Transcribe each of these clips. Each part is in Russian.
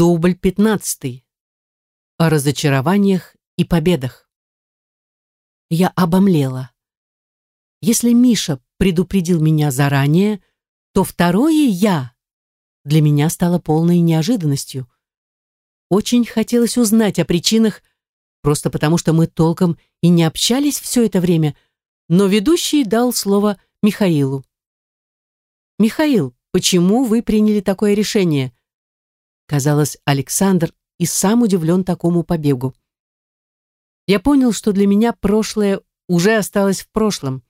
Дубль пятнадцатый. О разочарованиях и победах. Я обомлела. Если Миша предупредил меня заранее, то второе «я» для меня стало полной неожиданностью. Очень хотелось узнать о причинах, просто потому что мы толком и не общались все это время, но ведущий дал слово Михаилу. «Михаил, почему вы приняли такое решение?» Казалось, Александр и сам удивлен такому побегу. Я понял, что для меня прошлое уже осталось в прошлом.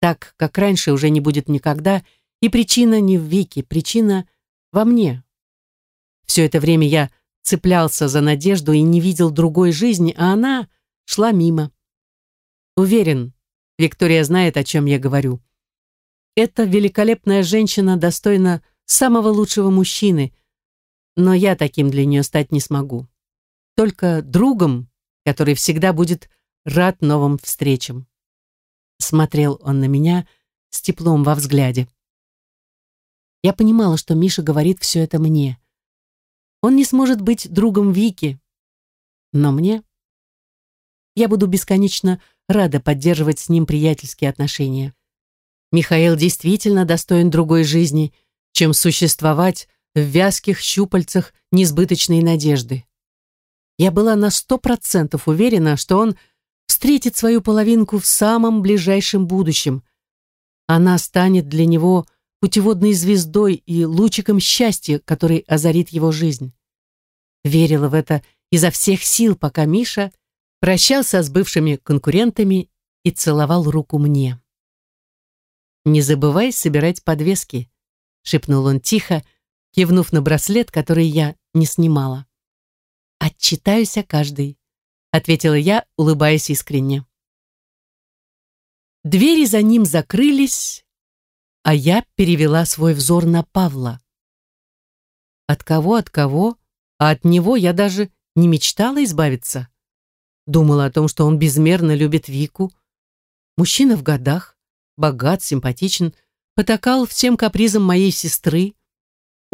Так, как раньше уже не будет никогда, и причина не в Вике, причина во мне. Все это время я цеплялся за надежду и не видел другой жизни, а она шла мимо. Уверен, Виктория знает, о чем я говорю. Эта великолепная женщина достойна самого лучшего мужчины, но я таким для нее стать не смогу. Только другом, который всегда будет рад новым встречам. Смотрел он на меня с теплом во взгляде. Я понимала, что Миша говорит все это мне. Он не сможет быть другом Вики, но мне... Я буду бесконечно рада поддерживать с ним приятельские отношения. Михаил действительно достоин другой жизни, чем существовать в вязких щупальцах несбыточной надежды. Я была на сто процентов уверена, что он встретит свою половинку в самом ближайшем будущем. Она станет для него путеводной звездой и лучиком счастья, который озарит его жизнь. Верила в это изо всех сил, пока Миша прощался с бывшими конкурентами и целовал руку мне. «Не забывай собирать подвески», — шепнул он тихо, кивнув на браслет, который я не снимала. «Отчитаюсь о каждой», — ответила я, улыбаясь искренне. Двери за ним закрылись, а я перевела свой взор на Павла. От кого, от кого, а от него я даже не мечтала избавиться. Думала о том, что он безмерно любит Вику. Мужчина в годах, богат, симпатичен, потакал всем капризам моей сестры,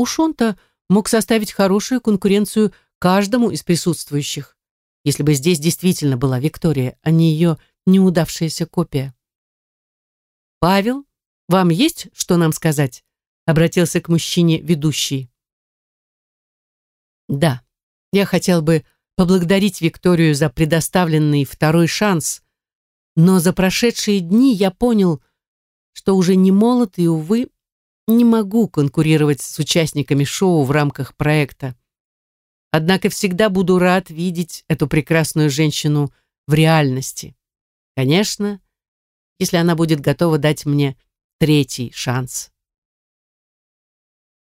Уж он-то мог составить хорошую конкуренцию каждому из присутствующих, если бы здесь действительно была Виктория, а не ее неудавшаяся копия. «Павел, вам есть что нам сказать?» обратился к мужчине ведущий. «Да, я хотел бы поблагодарить Викторию за предоставленный второй шанс, но за прошедшие дни я понял, что уже не молод и, увы, не могу конкурировать с участниками шоу в рамках проекта. Однако всегда буду рад видеть эту прекрасную женщину в реальности. Конечно, если она будет готова дать мне третий шанс.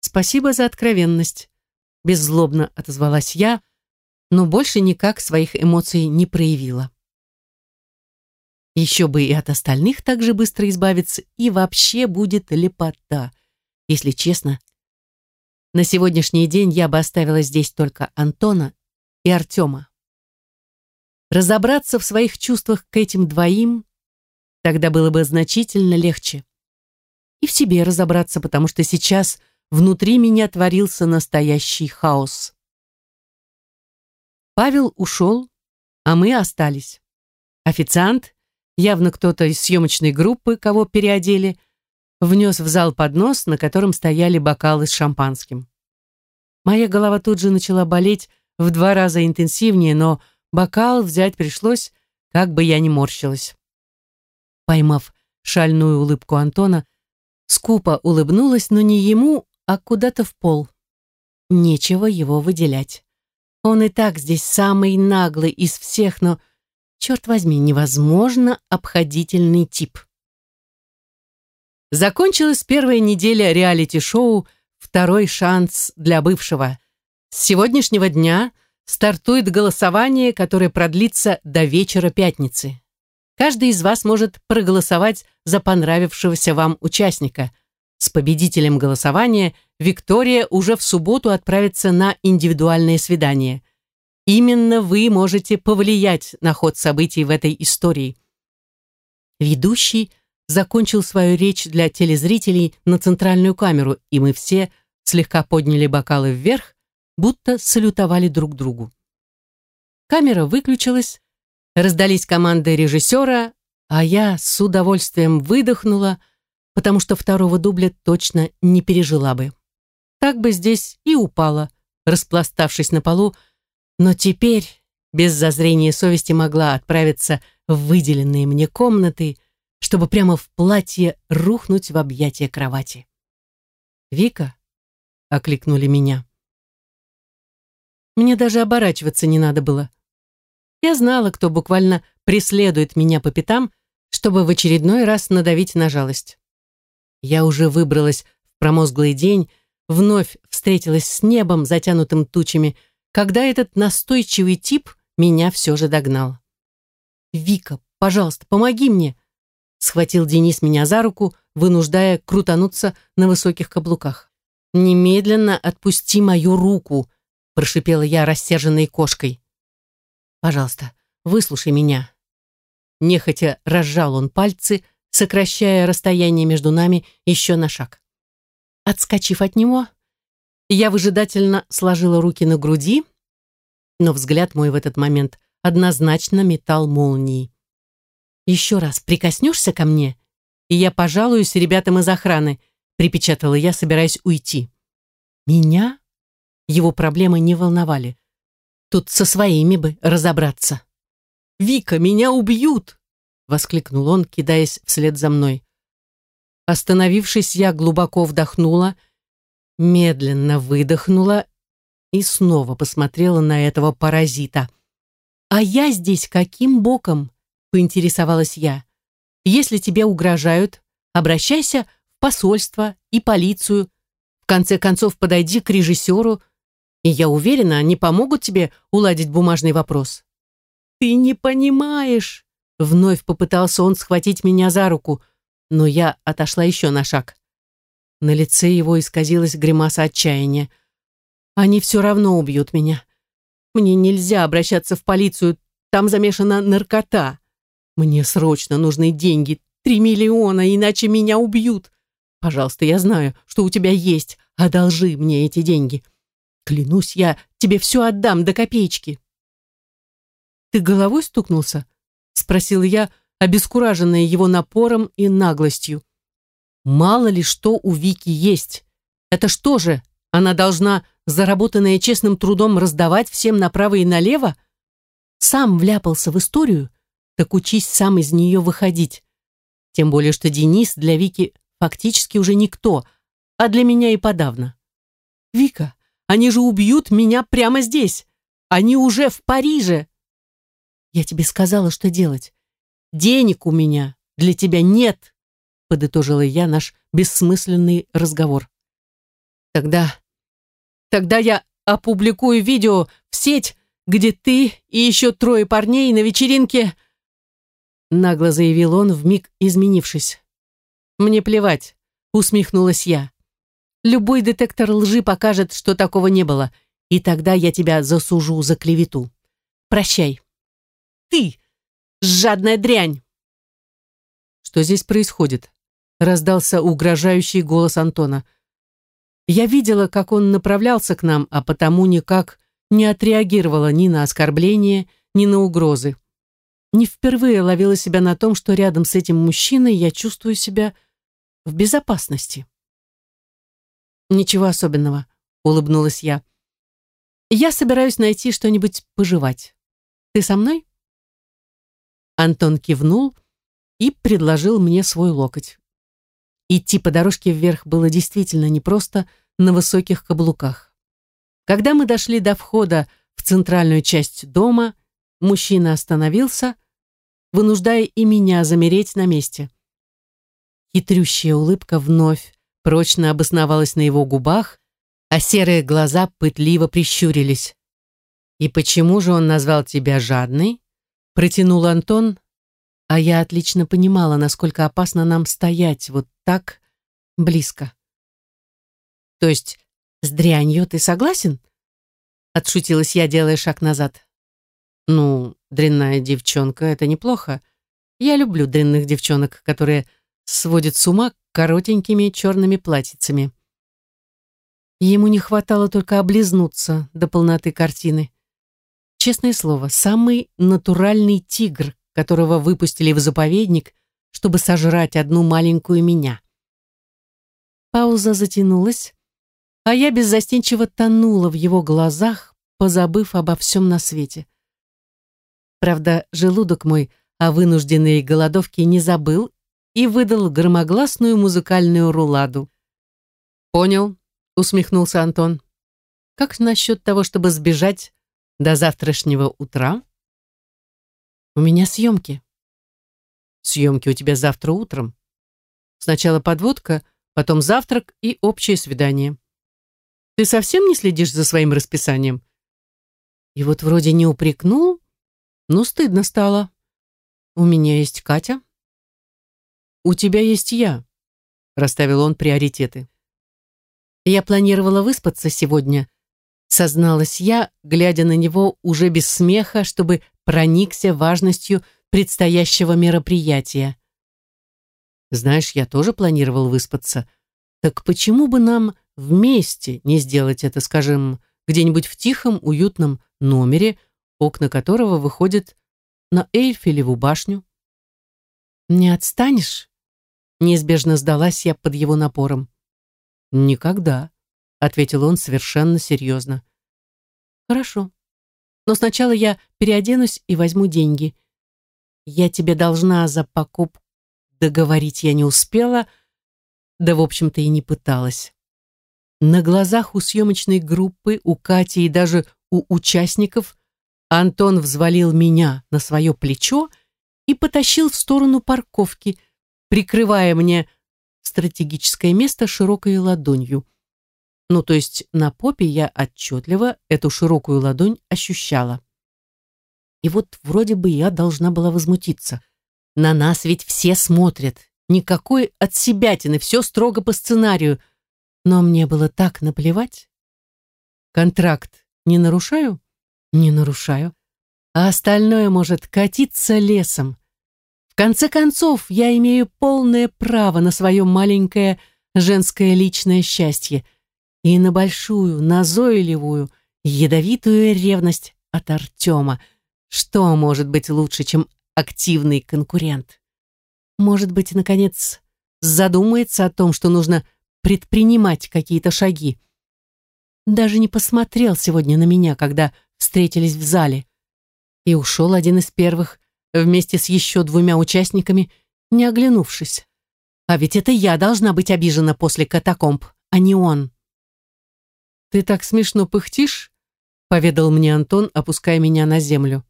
Спасибо за откровенность, беззлобно отозвалась я, но больше никак своих эмоций не проявила. Еще бы и от остальных так же быстро избавиться, и вообще будет лепота. Если честно, на сегодняшний день я бы оставила здесь только Антона и Артема. Разобраться в своих чувствах к этим двоим тогда было бы значительно легче. И в себе разобраться, потому что сейчас внутри меня творился настоящий хаос. Павел ушел, а мы остались. Официант, явно кто-то из съемочной группы, кого переодели, внес в зал поднос, на котором стояли бокалы с шампанским. Моя голова тут же начала болеть в два раза интенсивнее, но бокал взять пришлось, как бы я ни морщилась. Поймав шальную улыбку Антона, скупо улыбнулась, но не ему, а куда-то в пол. Нечего его выделять. Он и так здесь самый наглый из всех, но, черт возьми, невозможно обходительный тип. Закончилась первая неделя реалити-шоу «Второй шанс для бывшего». С сегодняшнего дня стартует голосование, которое продлится до вечера пятницы. Каждый из вас может проголосовать за понравившегося вам участника. С победителем голосования Виктория уже в субботу отправится на индивидуальное свидание. Именно вы можете повлиять на ход событий в этой истории. Ведущий закончил свою речь для телезрителей на центральную камеру, и мы все слегка подняли бокалы вверх, будто салютовали друг другу. Камера выключилась, раздались команды режиссера, а я с удовольствием выдохнула, потому что второго дубля точно не пережила бы. Так бы здесь и упала, распластавшись на полу, но теперь без зазрения совести могла отправиться в выделенные мне комнаты, чтобы прямо в платье рухнуть в объятия кровати. «Вика?» — окликнули меня. Мне даже оборачиваться не надо было. Я знала, кто буквально преследует меня по пятам, чтобы в очередной раз надавить на жалость. Я уже выбралась в промозглый день, вновь встретилась с небом, затянутым тучами, когда этот настойчивый тип меня все же догнал. «Вика, пожалуйста, помоги мне!» Схватил Денис меня за руку, вынуждая крутануться на высоких каблуках. «Немедленно отпусти мою руку!» прошипела я рассерженной кошкой. «Пожалуйста, выслушай меня». Нехотя разжал он пальцы, сокращая расстояние между нами еще на шаг. Отскочив от него, я выжидательно сложила руки на груди, но взгляд мой в этот момент однозначно метал молнии. «Еще раз прикоснешься ко мне, и я пожалуюсь ребятам из охраны», припечатала я, собираясь уйти. «Меня?» Его проблемы не волновали. Тут со своими бы разобраться. «Вика, меня убьют!» воскликнул он, кидаясь вслед за мной. Остановившись, я глубоко вдохнула, медленно выдохнула и снова посмотрела на этого паразита. «А я здесь каким боком?» — поинтересовалась я. «Если тебе угрожают, обращайся в посольство и полицию. В конце концов, подойди к режиссеру, и я уверена, они помогут тебе уладить бумажный вопрос». «Ты не понимаешь!» Вновь попытался он схватить меня за руку, но я отошла еще на шаг. На лице его исказилась гримаса отчаяния. «Они все равно убьют меня. Мне нельзя обращаться в полицию, там замешана наркота. Мне срочно нужны деньги, три миллиона, иначе меня убьют. Пожалуйста, я знаю, что у тебя есть, одолжи мне эти деньги. Клянусь, я тебе все отдам до копеечки». «Ты головой стукнулся?» — спросила я, обескураженная его напором и наглостью. «Мало ли что у Вики есть. Это что же, она должна заработанное честным трудом раздавать всем направо и налево? Сам вляпался в историю, так учись сам из нее выходить. Тем более, что Денис для Вики фактически уже никто, а для меня и подавно. Вика, они же убьют меня прямо здесь. Они уже в Париже. Я тебе сказала, что делать. Денег у меня для тебя нет, подытожила я наш бессмысленный разговор. Тогда... Тогда я опубликую видео в сеть, где ты и еще трое парней на вечеринке... Нагло заявил он, вмиг изменившись. «Мне плевать», — усмехнулась я. Любой детектор лжи покажет, что такого не было, и тогда я тебя засужу за клевету. Прощай. Ты, жадная дрянь!» «Что здесь происходит?» раздался угрожающий голос Антона. Я видела, как он направлялся к нам, а потому никак не отреагировала ни на оскорбления, ни на угрозы. Не впервые ловила себя на том, что рядом с этим мужчиной я чувствую себя в безопасности. «Ничего особенного», — улыбнулась я. «Я собираюсь найти что-нибудь пожевать. Ты со мной?» Антон кивнул и предложил мне свой локоть. Идти по дорожке вверх было действительно непросто на высоких каблуках. Когда мы дошли до входа в центральную часть дома, мужчина остановился, вынуждая и меня замереть на месте. Хитрющая улыбка вновь прочно обосновалась на его губах, а серые глаза пытливо прищурились. «И почему же он назвал тебя жадной?» Протянул Антон, а я отлично понимала, насколько опасно нам стоять вот так близко. «То есть с дрянью ты согласен?» Отшутилась я, делая шаг назад. «Ну, дрянная девчонка — это неплохо. Я люблю дрянных девчонок, которые сводят с ума коротенькими черными платьицами. Ему не хватало только облизнуться до полноты картины. Честное слово, самый натуральный тигр, которого выпустили в заповедник, чтобы сожрать одну маленькую меня. Пауза затянулась, а я беззастенчиво тонула в его глазах, позабыв обо всем на свете. Правда, желудок мой о вынужденной голодовке не забыл и выдал громогласную музыкальную руладу. «Понял», — усмехнулся Антон. «Как насчет того, чтобы сбежать до завтрашнего утра?» «У меня съемки». «Съемки у тебя завтра утром. Сначала подводка, потом завтрак и общее свидание. Ты совсем не следишь за своим расписанием?» И вот вроде не упрекнул, но стыдно стало. «У меня есть Катя». «У тебя есть я», — расставил он приоритеты. «Я планировала выспаться сегодня», — созналась я, глядя на него уже без смеха, чтобы проникся важностью предстоящего мероприятия. «Знаешь, я тоже планировал выспаться. Так почему бы нам вместе не сделать это, скажем, где-нибудь в тихом, уютном номере, окна которого выходят на Эйфелеву башню?» «Не отстанешь?» Неизбежно сдалась я под его напором. «Никогда», — ответил он совершенно серьезно. «Хорошо. Но сначала я переоденусь и возьму деньги. Я тебе должна за покупку договорить я не успела, да, в общем-то, и не пыталась. На глазах у съемочной группы, у Кати и даже у участников Антон взвалил меня на свое плечо и потащил в сторону парковки, прикрывая мне стратегическое место широкой ладонью. Ну, то есть на попе я отчетливо эту широкую ладонь ощущала. И вот вроде бы я должна была возмутиться. На нас ведь все смотрят. Никакой отсебятины, все строго по сценарию. Но мне было так наплевать. Контракт не нарушаю? Не нарушаю. А остальное может катиться лесом конце концов, я имею полное право на свое маленькое женское личное счастье и на большую, назойливую, ядовитую ревность от Артема. Что может быть лучше, чем активный конкурент? Может быть, наконец, задумается о том, что нужно предпринимать какие-то шаги. Даже не посмотрел сегодня на меня, когда встретились в зале. И ушел один из первых, вместе с еще двумя участниками, не оглянувшись. А ведь это я должна быть обижена после катакомб, а не он. «Ты так смешно пыхтишь», — поведал мне Антон, опуская меня на землю.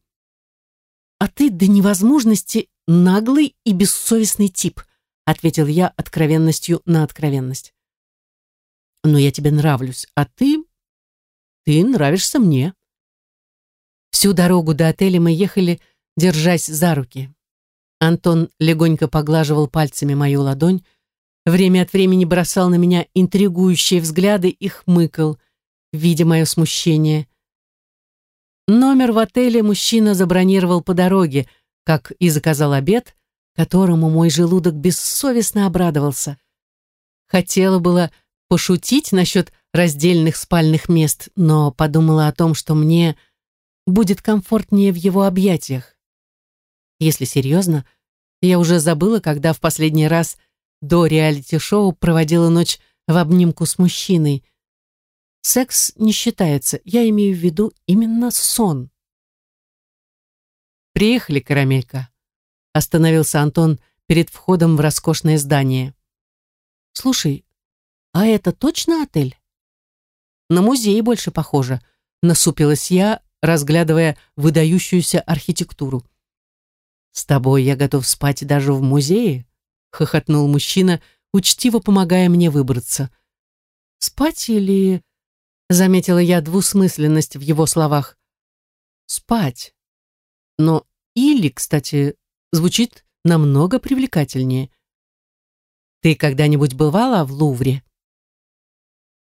«А ты до невозможности наглый и бессовестный тип», — ответил я откровенностью на откровенность. «Но я тебе нравлюсь, а ты... ты нравишься мне». Всю дорогу до отеля мы ехали держась за руки. Антон легонько поглаживал пальцами мою ладонь, время от времени бросал на меня интригующие взгляды и хмыкал, видя мое смущение. Номер в отеле мужчина забронировал по дороге, как и заказал обед, которому мой желудок бессовестно обрадовался. Хотела было пошутить насчет раздельных спальных мест, но подумала о том, что мне будет комфортнее в его объятиях. Если серьезно, я уже забыла, когда в последний раз до реалити-шоу проводила ночь в обнимку с мужчиной. Секс не считается, я имею в виду именно сон. «Приехали, карамелька», — остановился Антон перед входом в роскошное здание. «Слушай, а это точно отель?» «На музей больше похоже», — насупилась я, разглядывая выдающуюся архитектуру. «С тобой я готов спать даже в музее?» — хохотнул мужчина, учтиво помогая мне выбраться. «Спать или...» — заметила я двусмысленность в его словах. «Спать. Но «или», кстати, звучит намного привлекательнее. «Ты когда-нибудь бывала в Лувре?»